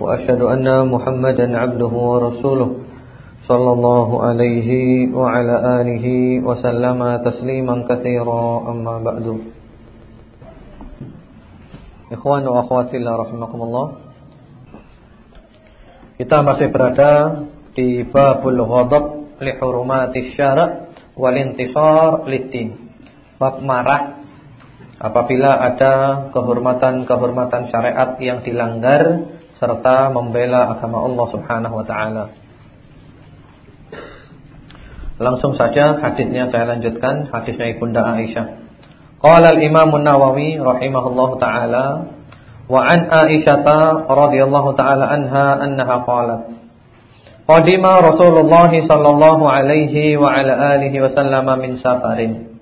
وأشهد أن محمدا عبده ورسوله صلى الله عليه وعلى آله وسلم تسليما كثيرا أما بعد إخوان وأخوات الله رحمكم الله Kita masih berada di babul ghadab li hurumati syara' wal intisar liddin. Bab marah apabila ada kehormatan-kehormatan syariat yang dilanggar serta membela agama Allah Subhanahu wa taala. Langsung saja hadisnya saya lanjutkan, hadisnya Ibunda Aisyah. Qala al-Imam an-Nawawi rahimahullahu taala wa an Aisyah radhiyallahu taala anha annaha qalat Qadima Rasulullah sallallahu alaihi wa ala alihi wasallam min safarin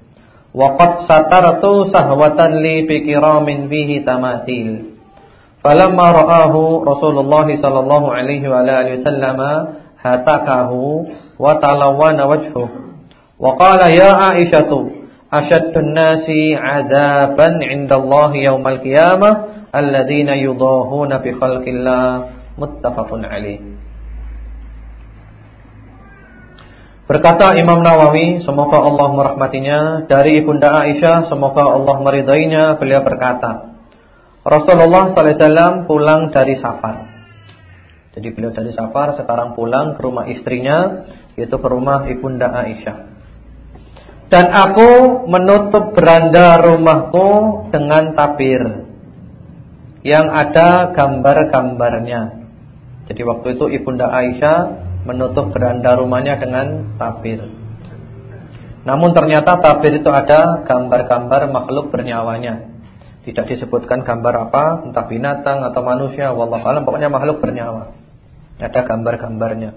wa qad satartu sahwatan li bi kiramin bihi tamathil Falamma ra'ahu Rasulullah sallallahu alaihi wa alihi wasallam hatakahu wa talawwana wajhuhu. Wa qala ya Aisyatu ashaddun nasi 'adaban 'inda Allah yaumal qiyamah alladziina yudahuna bi khalqillah. Muttafaqun alaih Berkata Imam Nawawi, semoga Allah merahmatinya, dari Ibunda Aisyah, semoga Allah meridainya, beliau berkata, Rasulullah SAW pulang dari safar. Jadi beliau dari safar sekarang pulang ke rumah istrinya yaitu ke rumah ibunda Aisyah. Dan aku menutup beranda rumahku dengan tabir yang ada gambar-gambarnya. Jadi waktu itu ibunda Aisyah menutup beranda rumahnya dengan tabir. Namun ternyata tabir itu ada gambar-gambar makhluk bernyawa tidak disebutkan gambar apa, entah binatang atau manusia, wallahu alam, pokoknya makhluk bernyawa. Ada gambar-gambarnya.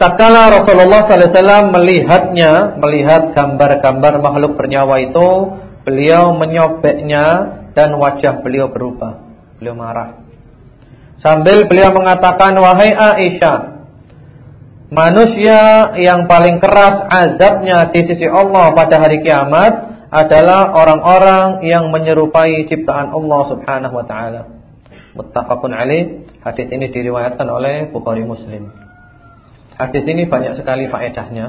Tatkala Rasulullah SAW melihatnya, melihat gambar-gambar makhluk bernyawa itu, beliau menyobeknya dan wajah beliau berubah. Beliau marah. Sambil beliau mengatakan, wahai Aisyah, manusia yang paling keras azabnya di sisi Allah pada hari kiamat adalah orang-orang yang menyerupai ciptaan Allah Subhanahu wa taala. Muttafaqun alaih. Hadis ini diriwayatkan oleh Bukhari Muslim. Hadis ini banyak sekali faedahnya.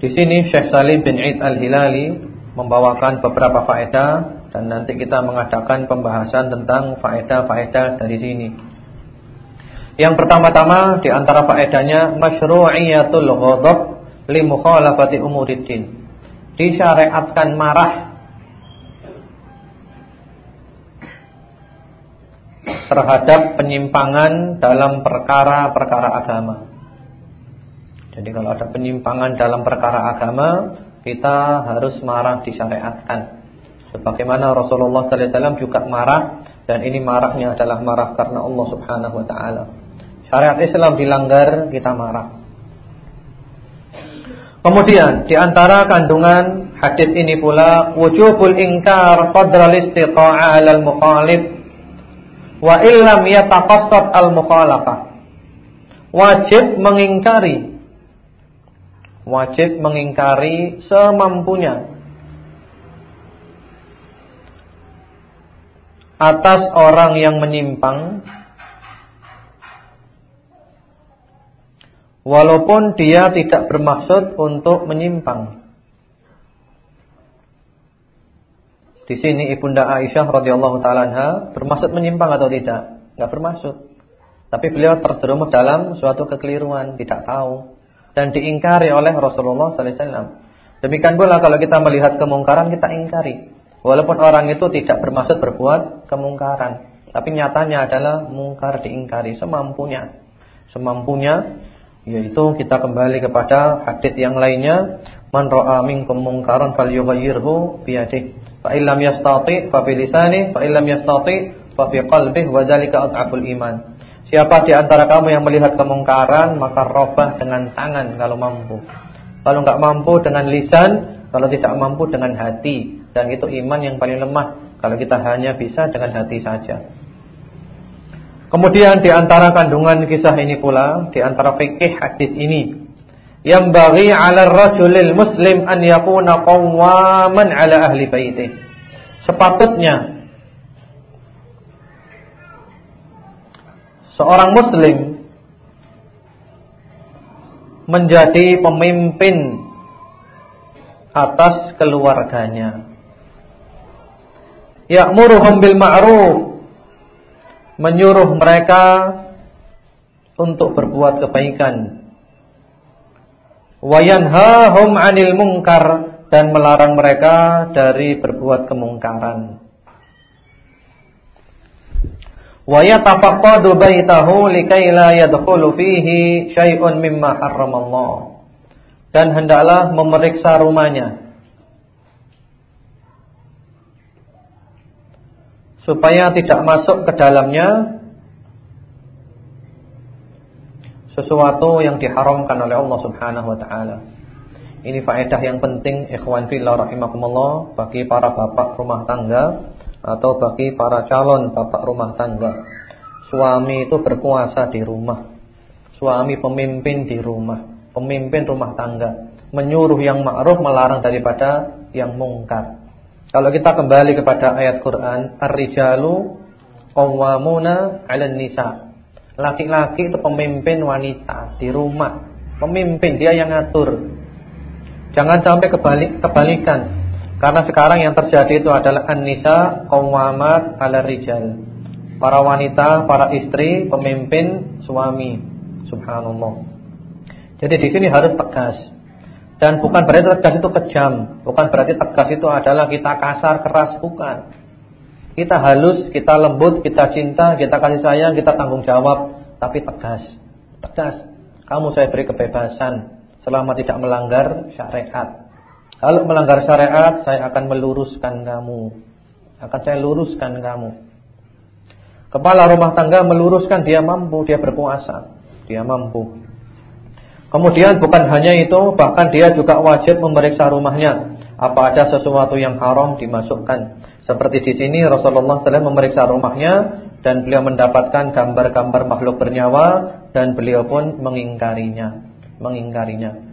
Di sini Syekh Salim bin Eid Al-Hilali membawakan beberapa faedah dan nanti kita mengadakan pembahasan tentang faedah-faedah dari sini. Yang pertama-tama di antara faedahnya masyru'iyatul ghadab li mukhalafati umuriddin disyariatkan marah terhadap penyimpangan dalam perkara-perkara agama. Jadi kalau ada penyimpangan dalam perkara agama, kita harus marah disyariatkan. Sebagaimana Rasulullah sallallahu alaihi wasallam juga marah dan ini marahnya adalah marah karena Allah Subhanahu wa taala. Syariat Islam dilanggar, kita marah. Kemudian di antara kandungan hadis ini pula wujubul ingkar qadral istiqa'a 'alal mukhalif wa illam yataqassad al mukhalafah. Wajib mengingkari wajib mengingkari semampunya atas orang yang menyimpang walaupun dia tidak bermaksud untuk menyimpang. Di sini Ibunda Aisyah radhiyallahu taala bermaksud menyimpang atau tidak? Enggak bermaksud. Tapi beliau terjerumus dalam suatu kekeliruan, tidak tahu dan diingkari oleh Rasulullah sallallahu alaihi wasallam. Demikian pula kalau kita melihat kemungkaran kita ingkari. Walaupun orang itu tidak bermaksud berbuat kemungkaran, tapi nyatanya adalah mungkar diingkari semampunya. Semampunya yaitu kita kembali kepada hadis yang lainnya man ra'a minkum munkaran falyughayyirhu bi yadihi fa illam yastati fa bi lisanihi fa illam yastati fa fi qalbihi wa dzalika adhaful iman Siapa di antara kamu yang melihat kemungkaran maka robah dengan tangan kalau mampu. Kalau enggak mampu dengan lisan, kalau tidak mampu dengan hati dan itu iman yang paling lemah kalau kita hanya bisa dengan hati saja. Kemudian di antara kandungan kisah ini pula, di antara fikih hadis ini, yang bagi 'ala rajulil muslim an yakuna qawwaman 'ala ahli baitih. Sepatutnya seorang muslim menjadi pemimpin atas keluarganya. Ya'muruhum bil ma'ruf menyuruh mereka untuk berbuat kebaikan. Wayanhahum 'anil munkar dan melarang mereka dari berbuat kemungkaran. Wa yatafaqqadu baitahu likai la yadkhulu fihi syai'un mimma harramallah. Dan hendaklah memeriksa rumahnya supaya tidak masuk ke dalamnya sesuatu yang diharamkan oleh Allah Subhanahu wa taala. Ini faedah yang penting ikhwan fillah rahimakumullah bagi para bapak rumah tangga atau bagi para calon bapak rumah tangga. Suami itu berkuasa di rumah. Suami pemimpin di rumah, pemimpin rumah tangga, menyuruh yang ma'ruf melarang daripada yang mungkar. Kalau kita kembali kepada ayat Quran, ar-rijalu qawwamuna 'alan nisa. Laki-laki itu pemimpin wanita di rumah, pemimpin dia yang ngatur. Jangan sampai kebalik kebalikan. Karena sekarang yang terjadi itu adalah an-nisa qawwamat 'ala rijal. Para wanita, para istri, pemimpin suami. Subhanallah. Jadi di sini harus tegas. Dan bukan berarti tegas itu kejam, bukan berarti tegas itu adalah kita kasar, keras, bukan. Kita halus, kita lembut, kita cinta, kita kasih sayang, kita tanggung jawab, tapi tegas. Tegas. Kamu saya beri kebebasan selama tidak melanggar syariat. Kalau melanggar syariat, saya akan meluruskan kamu. Akan saya luruskan kamu. Kepala rumah tangga meluruskan dia mampu, dia berpuasa, dia mampu. Kemudian bukan hanya itu, bahkan dia juga wajib memeriksa rumahnya. Apa ada sesuatu yang haram dimasukkan. Seperti di sini Rasulullah SAW memeriksa rumahnya dan beliau mendapatkan gambar-gambar makhluk bernyawa dan beliau pun mengingkarinya. Mengingkarinya.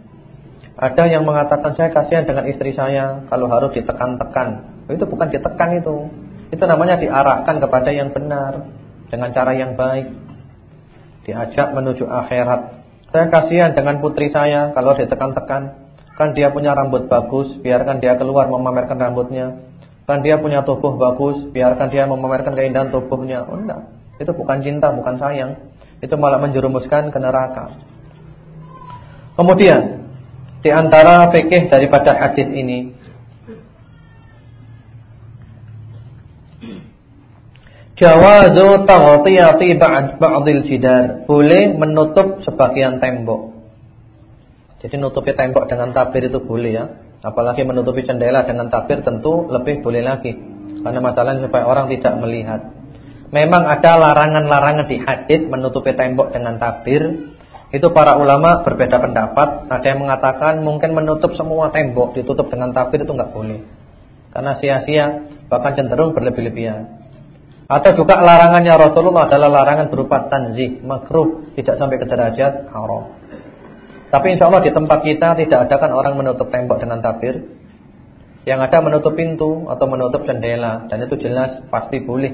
Ada yang mengatakan saya kasihan dengan istri saya kalau harus ditekan-tekan. Itu bukan ditekan itu. Itu namanya diarahkan kepada yang benar dengan cara yang baik. Diajak menuju akhirat. Saya kasihan dengan putri saya kalau ditekan-tekan. Kan dia punya rambut bagus, biarkan dia keluar memamerkan rambutnya. Kan dia punya tubuh bagus, biarkan dia memamerkan keindahan tubuhnya. Oh enggak, itu bukan cinta, bukan sayang. Itu malah menjerumuskan ke neraka. Kemudian di antara fikih daripada hadis ini Jawazu taghtiyati ba'dil jidar. Boleh menutup sebagian tembok. Jadi nutupi tembok dengan tabir itu boleh ya. Apalagi menutupi jendela dengan tabir tentu lebih boleh lagi. Karena masalahnya supaya orang tidak melihat. Memang ada larangan-larangan di hadis menutupi tembok dengan tabir. Itu para ulama berbeda pendapat. Ada yang mengatakan mungkin menutup semua tembok ditutup dengan tabir itu enggak boleh. Karena sia-sia bahkan cenderung berlebih-lebihan. Atau juga larangannya Rasulullah adalah larangan berupa tanzih, makruh, tidak sampai ke derajat haram. Tapi insya Allah di tempat kita tidak ada kan orang menutup tembok dengan tabir. Yang ada menutup pintu atau menutup jendela dan itu jelas pasti boleh.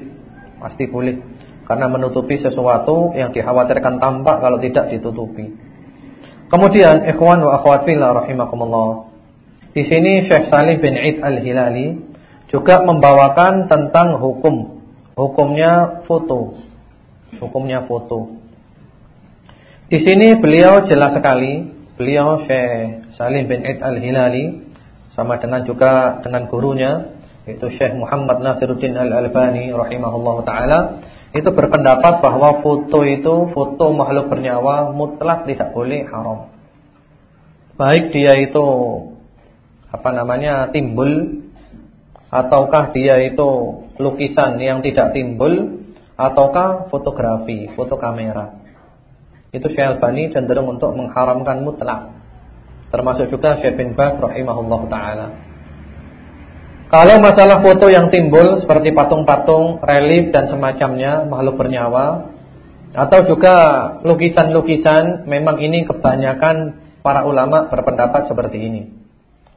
Pasti boleh. Karena menutupi sesuatu yang dikhawatirkan tampak kalau tidak ditutupi. Kemudian ikhwan wa akhwat fillah rahimakumullah. Di sini Syekh Salim bin Id Al-Hilali juga membawakan tentang hukum Hukumnya foto. Hukumnya foto. Di sini beliau jelas sekali, beliau Syekh Salim bin Id Al-Hilali sama dengan juga dengan gurunya yaitu Syekh Muhammad Nasiruddin Al-Albani rahimahullahu taala itu berpendapat bahwa foto itu foto makhluk bernyawa mutlak tidak boleh haram. Baik dia itu apa namanya timbul ataukah dia itu lukisan yang tidak timbul ataukah fotografi, foto kamera. Itu Syekh Albani cenderung untuk mengharamkan mutlak. Termasuk juga Syekh bin Baz rahimahullah taala. Kalau masalah foto yang timbul seperti patung-patung, relief dan semacamnya makhluk bernyawa atau juga lukisan-lukisan, memang ini kebanyakan para ulama berpendapat seperti ini.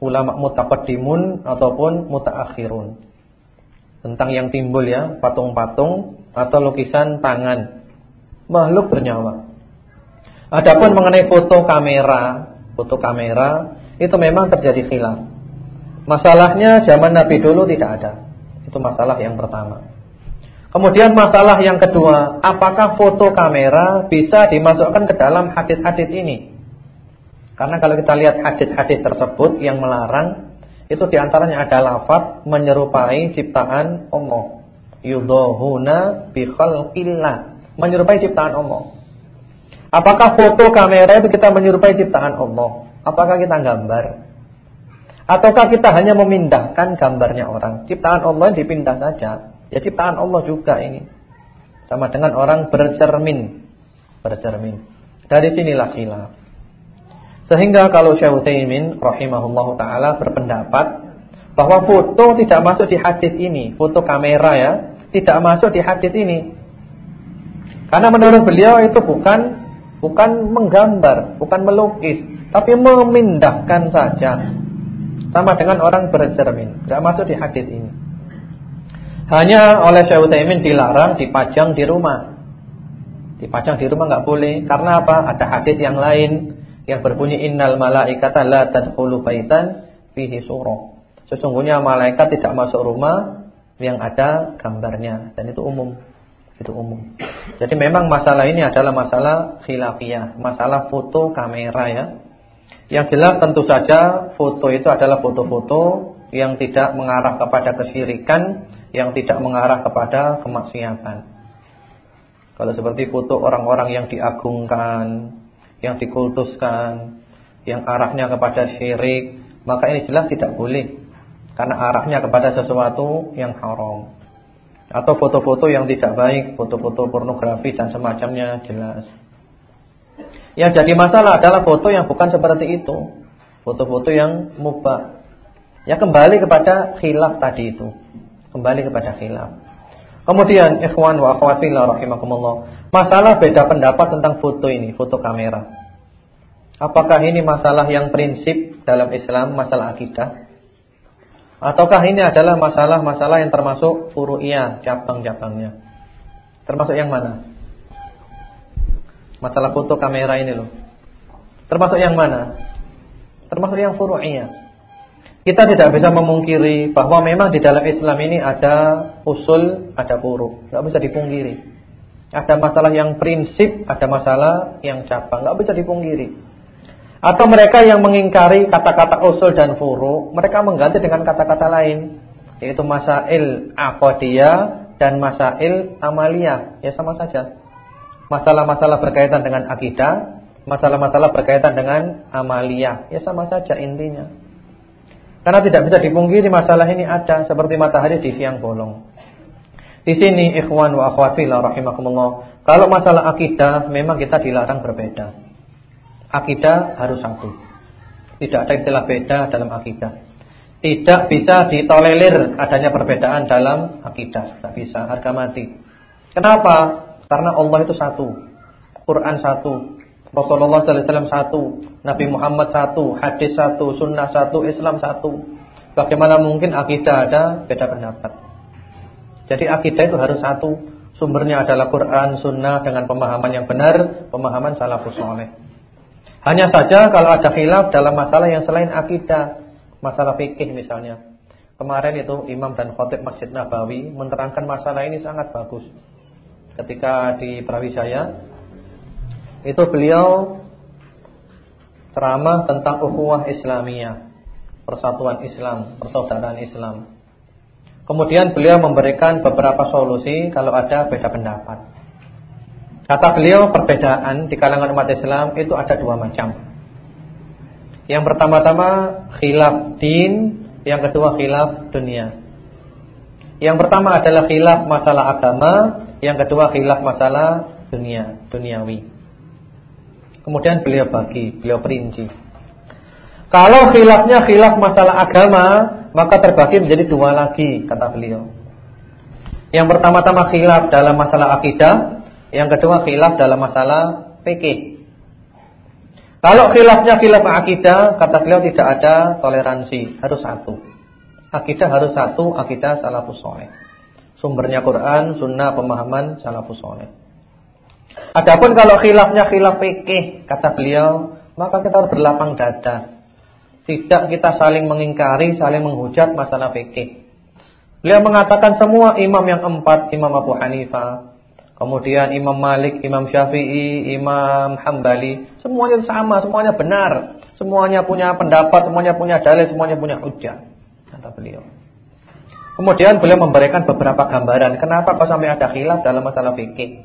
Ulama mutaqaddimun ataupun mutaakhirun. Tentang yang timbul ya, patung-patung atau lukisan tangan makhluk bernyawa. Adapun mengenai foto kamera, foto kamera itu memang terjadi khilaf. Masalahnya zaman Nabi dulu tidak ada. Itu masalah yang pertama. Kemudian masalah yang kedua, apakah foto kamera bisa dimasukkan ke dalam hadis-hadis ini? Karena kalau kita lihat hadis-hadis tersebut yang melarang, itu di antaranya ada lafaz menyerupai ciptaan Allah. Yudhuna bi khalqillah. Menyerupai ciptaan Allah. Apakah foto kamera itu kita menyerupai ciptaan Allah? Apakah kita gambar? Ataukah kita hanya memindahkan gambarnya orang? Ciptaan Allah dipindah saja. Ya ciptaan Allah juga ini. Sama dengan orang bercermin. Bercermin. Dari sinilah khilaf. Sehingga kalau Syekh Utsaimin rahimahullahu taala berpendapat bahwa foto tidak masuk di hadis ini, foto kamera ya, tidak masuk di hadis ini. Karena menurut beliau itu bukan bukan menggambar, bukan melukis, tapi memindahkan saja. Sama dengan orang bercermin. Tidak masuk di hadis ini. Hanya oleh Syekh Utsaimin dilarang dipajang di rumah. Dipajang di rumah nggak boleh. Karena apa? Ada hadis yang lain yang berbunyi innal malaikata la tadkhulu baitan fihi surah. Sesungguhnya malaikat tidak masuk rumah yang ada gambarnya dan itu umum. Itu umum. Jadi memang masalah ini adalah masalah khilafiyah, masalah foto kamera ya. Yang jelas tentu saja foto itu adalah foto-foto yang tidak mengarah kepada kesyirikan, yang tidak mengarah kepada kemaksiatan. Kalau seperti foto orang-orang yang diagungkan, yang dikultuskan, yang arahnya kepada syirik, maka ini jelas tidak boleh. Karena arahnya kepada sesuatu yang haram. Atau foto-foto yang tidak baik, foto-foto pornografi dan semacamnya jelas. Yang jadi masalah adalah foto yang bukan seperti itu. Foto-foto yang mubah. Ya kembali kepada khilaf tadi itu. Kembali kepada khilaf. Kemudian ikhwan wa akhwat fillah rahimakumullah. Masalah beda pendapat tentang foto ini, foto kamera. Apakah ini masalah yang prinsip dalam Islam, masalah akidah? Ataukah ini adalah masalah-masalah yang termasuk furu'iyah, cabang-cabangnya? Termasuk yang mana? Masalah foto kamera ini loh. Termasuk yang mana? Termasuk yang furu'iyah. Kita tidak bisa memungkiri bahwa memang di dalam Islam ini ada usul, ada furu'. Tidak bisa dipungkiri. Ada masalah yang prinsip, ada masalah yang cabang. Tidak bisa dipungkiri. Atau mereka yang mengingkari kata-kata usul dan furu', mereka mengganti dengan kata-kata lain. Yaitu masail aqadiyah dan masail amaliyah. Ya sama saja masalah-masalah berkaitan dengan akidah, masalah-masalah berkaitan dengan amaliyah, ya sama saja intinya. Karena tidak bisa dipungkiri masalah ini ada seperti matahari di siang bolong. Di sini ikhwan wa akhwat fillah rahimakumullah, kalau masalah akidah memang kita dilarang berbeda. Akidah harus satu. Tidak ada istilah beda dalam akidah. Tidak bisa ditolerir adanya perbedaan dalam akidah, tidak bisa, harga mati. Kenapa? Karena Allah itu satu. Quran satu. Rasulullah SAW satu. Nabi Muhammad satu. Hadis satu. Sunnah satu. Islam satu. Bagaimana mungkin akidah ada beda pendapat. Jadi akidah itu harus satu. Sumbernya adalah Quran, Sunnah dengan pemahaman yang benar. Pemahaman salafus soleh. Hanya saja kalau ada khilaf dalam masalah yang selain akidah. Masalah fikih misalnya. Kemarin itu imam dan khotib Masjid Nabawi menerangkan masalah ini sangat bagus ketika di Brawijaya itu beliau ceramah tentang ukhuwah Islamiyah, persatuan Islam, persaudaraan Islam. Kemudian beliau memberikan beberapa solusi kalau ada beda pendapat. Kata beliau perbedaan di kalangan umat Islam itu ada dua macam. Yang pertama-tama khilaf din, yang kedua khilaf dunia. Yang pertama adalah khilaf masalah agama, Yang kedua khilaf masalah dunia, duniawi. Kemudian beliau bagi, beliau perinci. Kalau khilafnya khilaf masalah agama, maka terbagi menjadi dua lagi, kata beliau. Yang pertama-tama khilaf dalam masalah akidah, yang kedua khilaf dalam masalah fikih. Kalau khilafnya khilaf akidah, kata beliau tidak ada toleransi, harus satu. Akidah harus satu, akidah salafus soleh. Sumbernya Quran, sunnah, pemahaman salafus soleh. Adapun kalau khilafnya khilaf fikih, kata beliau, maka kita harus berlapang dada. Tidak kita saling mengingkari, saling menghujat masalah fikih. Beliau mengatakan semua imam yang empat, Imam Abu Hanifah, kemudian Imam Malik, Imam Syafi'i, Imam Hambali, semuanya sama, semuanya benar, semuanya punya pendapat, semuanya punya dalil, semuanya punya hujah, kata beliau. Kemudian beliau memberikan beberapa gambaran kenapa kok sampai ada khilaf dalam masalah fikih.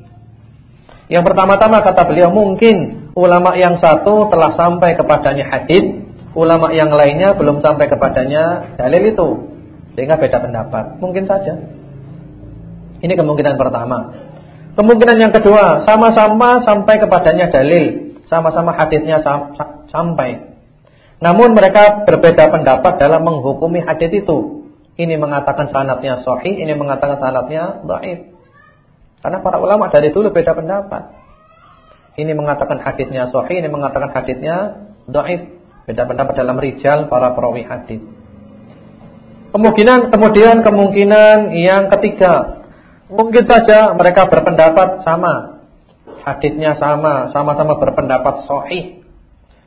Yang pertama-tama kata beliau mungkin ulama yang satu telah sampai kepadanya hadis, ulama yang lainnya belum sampai kepadanya dalil itu. Sehingga beda pendapat. Mungkin saja. Ini kemungkinan pertama. Kemungkinan yang kedua, sama-sama sampai kepadanya dalil, sama-sama hadisnya sam sampai. Namun mereka berbeda pendapat dalam menghukumi hadis itu. Ini mengatakan sanatnya sahih, ini mengatakan sanatnya dhaif. Karena para ulama dari dulu beda pendapat. Ini mengatakan hadisnya sahih, ini mengatakan hadisnya dhaif. Beda pendapat dalam rijal para perawi hadis. Kemungkinan kemudian kemungkinan yang ketiga, mungkin saja mereka berpendapat sama, hadisnya sama, sama-sama berpendapat sahih.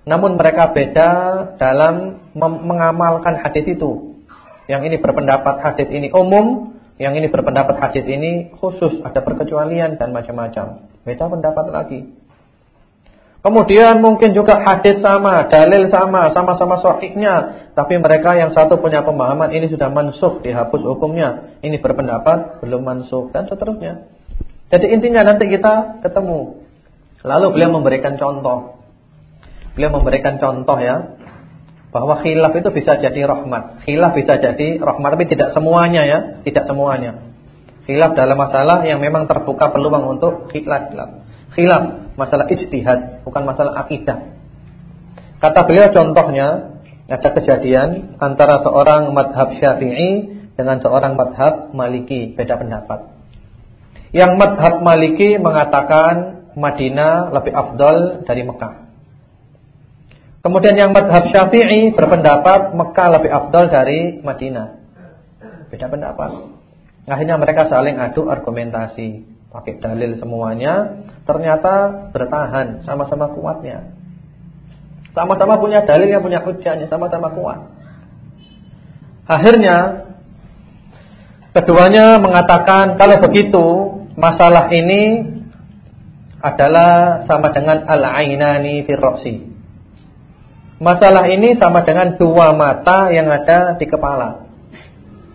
Namun mereka beda dalam mengamalkan hadis itu. Yang ini berpendapat hadis ini umum, yang ini berpendapat hadis ini khusus, ada perkecualian dan macam-macam. Beda pendapat lagi. Kemudian mungkin juga hadis sama, dalil sama, sama-sama sahihnya, tapi mereka yang satu punya pemahaman ini sudah mansuh, dihapus hukumnya. Ini berpendapat belum mansuh dan seterusnya. Jadi intinya nanti kita ketemu. Lalu beliau memberikan contoh. Beliau memberikan contoh ya, bahwa khilaf itu bisa jadi rahmat. Khilaf bisa jadi rahmat, tapi tidak semuanya ya, tidak semuanya. Khilaf dalam masalah yang memang terbuka peluang untuk khilaf. Khilaf masalah ijtihad, bukan masalah akidah. Kata beliau contohnya ada kejadian antara seorang madhab syafi'i dengan seorang madhab maliki, beda pendapat. Yang madhab maliki mengatakan Madinah lebih afdol dari Mekah. Kemudian yang madhab syafi'i berpendapat Mekah lebih afdol dari Madinah. Beda pendapat. Akhirnya mereka saling adu argumentasi pakai dalil semuanya, ternyata bertahan sama-sama kuatnya. Sama-sama punya dalil yang punya hujahnya, sama-sama kuat. Akhirnya keduanya mengatakan kalau begitu masalah ini adalah sama dengan al-ainani fi Masalah ini sama dengan dua mata yang ada di kepala.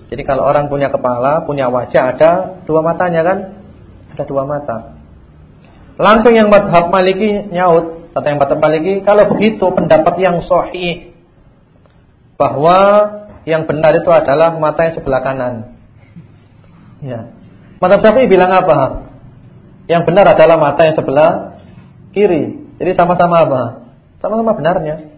Jadi kalau orang punya kepala, punya wajah ada dua matanya kan? Ada dua mata. Langsung yang madhab maliki nyaut. Kata yang madhab maliki, kalau begitu pendapat yang sahih. Bahwa yang benar itu adalah mata yang sebelah kanan. Ya. Madhab syafi'i bilang apa? Yang benar adalah mata yang sebelah kiri. Jadi sama-sama apa? Sama-sama benarnya.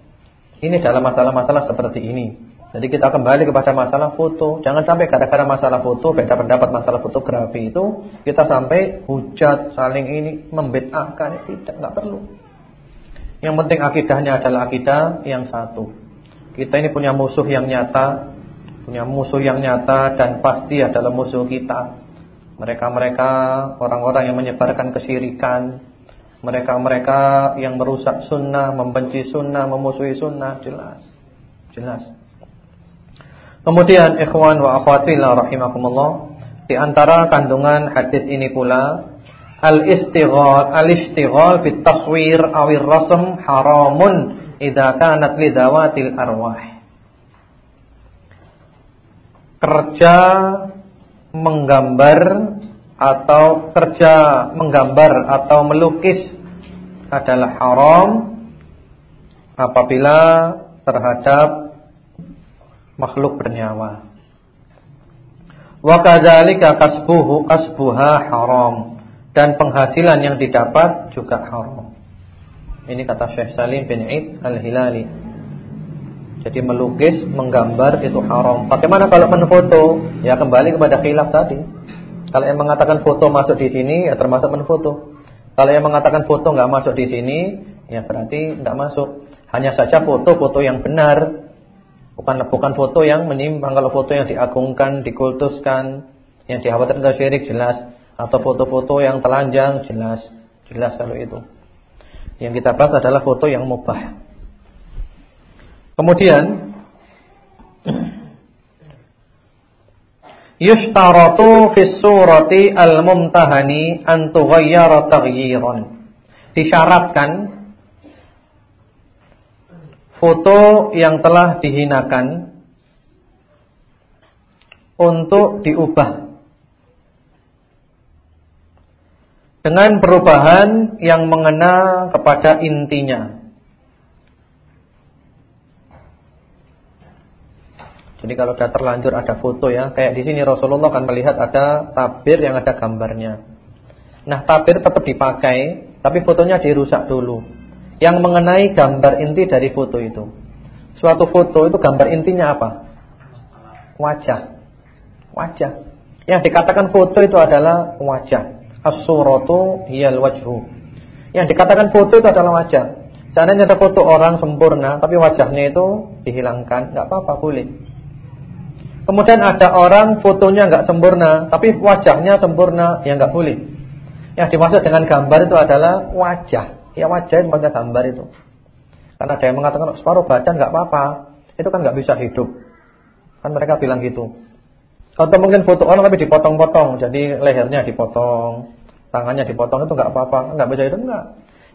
Ini dalam masalah-masalah seperti ini. Jadi kita kembali kepada masalah foto. Jangan sampai gara-gara masalah foto, beda pendapat masalah fotografi itu, kita sampai hujat, saling ini membedahkan. Tidak, nggak perlu. Yang penting akidahnya adalah akidah yang satu. Kita ini punya musuh yang nyata, punya musuh yang nyata dan pasti adalah musuh kita. Mereka-mereka orang-orang yang menyebarkan kesyirikan, mereka-mereka yang merusak sunnah, membenci sunnah, memusuhi sunnah, jelas. Jelas. Kemudian ikhwan wa akhwati la rahimakumullah, di antara kandungan hadis ini pula al-istighal al-istighal bit taswir awir rasm haramun idza kanat li dawatil arwah. Kerja menggambar atau kerja menggambar atau melukis adalah haram apabila terhadap makhluk bernyawa. Wa kadzalika kasbuhu kasbuha haram dan penghasilan yang didapat juga haram. Ini kata Syekh Salim bin Id Al-Hilali. Jadi melukis, menggambar itu haram. Bagaimana kalau menfoto? Ya kembali kepada khilaf tadi. Kalau yang mengatakan foto masuk di sini ya termasuk menfoto. Kalau yang mengatakan foto nggak masuk di sini ya berarti nggak masuk. Hanya saja foto-foto yang benar. Bukan bukan foto yang menyimpang. Kalau foto yang diagungkan, dikultuskan, yang dikhawatirkan syirik jelas atau foto-foto yang telanjang jelas. Jelas kalau itu. Yang kita bahas adalah foto yang mubah. Kemudian yushtaratu fi surati al-mumtahani an tughayyara taghyiran. Disyaratkan foto yang telah dihinakan untuk diubah dengan perubahan yang mengena kepada intinya. Jadi kalau sudah terlanjur ada foto ya, kayak di sini Rasulullah akan melihat ada tabir yang ada gambarnya. Nah, tabir tetap dipakai, tapi fotonya dirusak dulu. Yang mengenai gambar inti dari foto itu. Suatu foto itu gambar intinya apa? Wajah. Wajah. Yang dikatakan foto itu adalah wajah. As-suratu hiyal wajhu. Yang dikatakan foto itu adalah wajah. Seandainya ada foto orang sempurna, tapi wajahnya itu dihilangkan, nggak apa-apa, boleh. Kemudian ada orang fotonya nggak sempurna, tapi wajahnya sempurna, ya nggak boleh. Yang dimaksud dengan gambar itu adalah wajah. Ya wajah itu pada gambar itu. Karena ada yang mengatakan separuh badan nggak apa-apa, itu kan nggak bisa hidup. Kan mereka bilang gitu. Atau mungkin foto orang tapi dipotong-potong, jadi lehernya dipotong, tangannya dipotong itu nggak apa-apa, nggak bisa hidup nggak.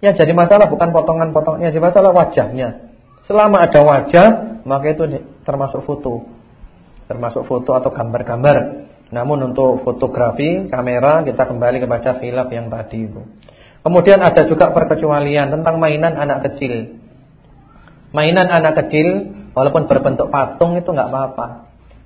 Yang jadi masalah bukan potongan-potongnya, jadi masalah wajahnya. Selama ada wajah, maka itu termasuk foto termasuk foto atau gambar-gambar. Namun untuk fotografi, kamera kita kembali kepada khilaf yang tadi itu. Kemudian ada juga perkecualian tentang mainan anak kecil. Mainan anak kecil walaupun berbentuk patung itu enggak apa-apa.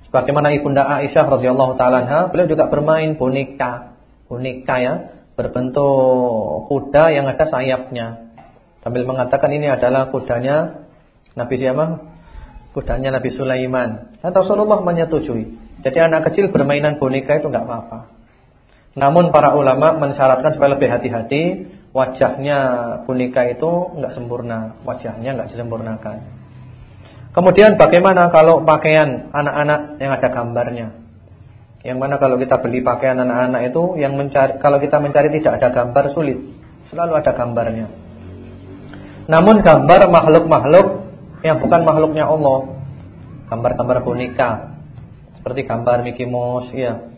Sebagaimana Ibunda Aisyah radhiyallahu taala beliau juga bermain boneka. Boneka ya, berbentuk kuda yang ada sayapnya. Sambil mengatakan ini adalah kudanya Nabi siapa? Kudanya Nabi Sulaiman. Dan Rasulullah menyetujui. Jadi anak kecil bermainan boneka itu enggak apa-apa. Namun para ulama mensyaratkan supaya lebih hati-hati, wajahnya boneka itu enggak sempurna, wajahnya enggak disempurnakan. Kemudian bagaimana kalau pakaian anak-anak yang ada gambarnya? Yang mana kalau kita beli pakaian anak-anak itu yang mencari kalau kita mencari tidak ada gambar sulit. Selalu ada gambarnya. Namun gambar makhluk-makhluk yang bukan makhluknya Allah. Gambar-gambar boneka. Seperti gambar Mickey Mouse ya.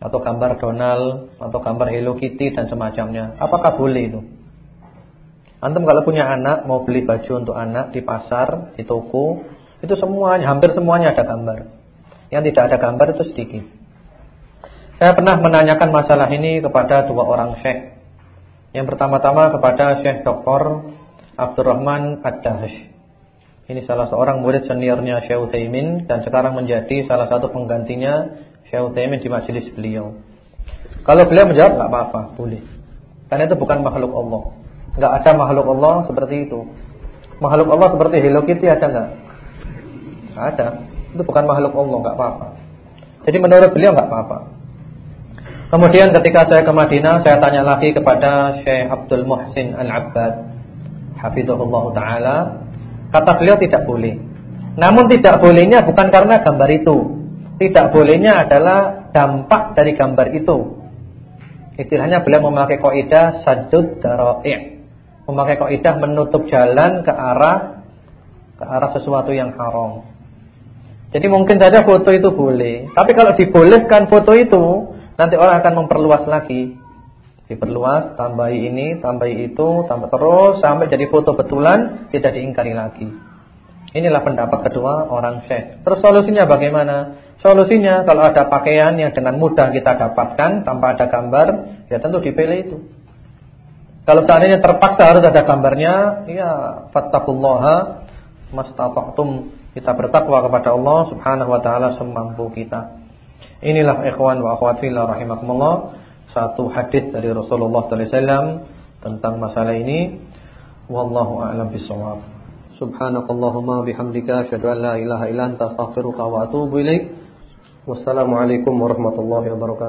Atau gambar Donald atau gambar Hello Kitty dan semacamnya. Apakah boleh itu? Antum kalau punya anak mau beli baju untuk anak di pasar, di toko, itu semuanya hampir semuanya ada gambar. Yang tidak ada gambar itu sedikit. Saya pernah menanyakan masalah ini kepada dua orang syekh. Yang pertama-tama kepada Syekh Dr. Abdurrahman Ad-Dahash. Ini salah seorang murid seniornya Syekh Utsaimin dan sekarang menjadi salah satu penggantinya Syekh Utsaimin di majelis beliau. Kalau beliau menjawab enggak apa-apa, boleh. Karena itu bukan makhluk Allah. Enggak ada makhluk Allah seperti itu. Makhluk Allah seperti Hello Kitty ada enggak? Ada. Itu bukan makhluk Allah, enggak apa-apa. Jadi menurut beliau enggak apa-apa. Kemudian ketika saya ke Madinah, saya tanya lagi kepada Syekh Abdul Muhsin Al-Abbad, hafizahullah taala, Kata beliau tidak boleh. Namun tidak bolehnya bukan karena gambar itu. Tidak bolehnya adalah dampak dari gambar itu. Istilahnya beliau memakai kaidah sadud dara'i'. Memakai kaidah menutup jalan ke arah ke arah sesuatu yang haram. Jadi mungkin saja foto itu boleh, tapi kalau dibolehkan foto itu, nanti orang akan memperluas lagi. Diperluas, tambahi ini, tambahi itu, tambah terus sampai jadi foto betulan, tidak diingkari lagi. Inilah pendapat kedua orang syekh. Terus solusinya bagaimana? Solusinya kalau ada pakaian yang dengan mudah kita dapatkan tanpa ada gambar, ya tentu dipilih itu. Kalau seandainya terpaksa harus ada gambarnya, ya fattaqullaha mastata'tum. Kita bertakwa kepada Allah Subhanahu wa taala semampu kita. Inilah ikhwan wa akhwat fillah rahimakumullah satu hadis dari Rasulullah wasallam tentang masalah ini. Wallahu a'lam bishawab. Subhanakallahumma bihamdika asyhadu an la ilaha illa anta astaghfiruka wa atubu ilaik. Wassalamualaikum warahmatullahi wabarakatuh.